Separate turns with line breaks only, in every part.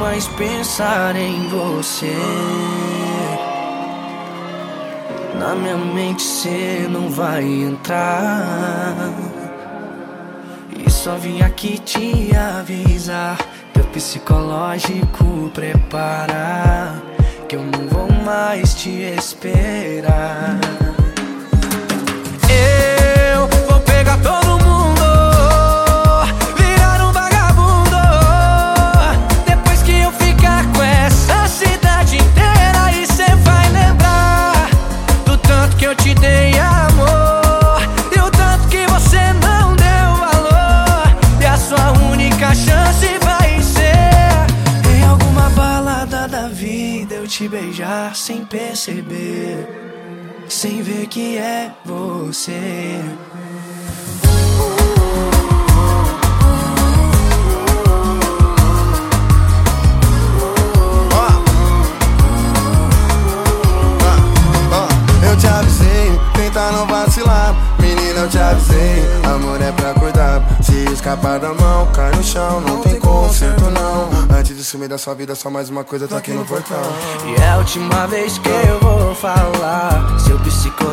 mais pensar em você. Na minha mente cê não vai entrar. E só vim aqui te avisar. Teu psicológico prepara. Que eu não vou mais te esperar. Te beijar sem perceber. Sem ver que é você.
Amor é pra cuidar Se escapar da mão, cai no chão. Não tem conserto não. Antes de sumir da sua vida, só mais uma coisa, tô aqui no portão
E é a última vez que eu vou falar. Seu psicológico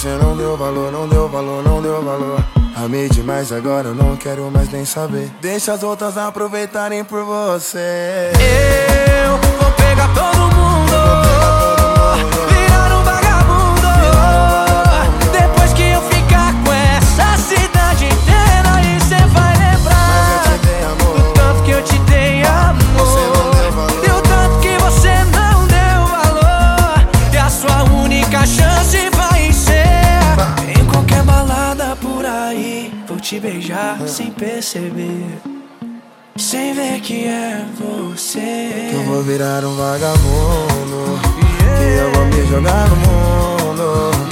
Você não deu valor,
não deu valor, não deu valor. Amei demais, agora eu não quero mais nem saber. Deixa as outras aproveitarem por você.
Eu
te
beijar sem perceber. Sem ver que é você.
Que eu vou virar um vagabundo vagabundo Que eu vou me jogar no mundo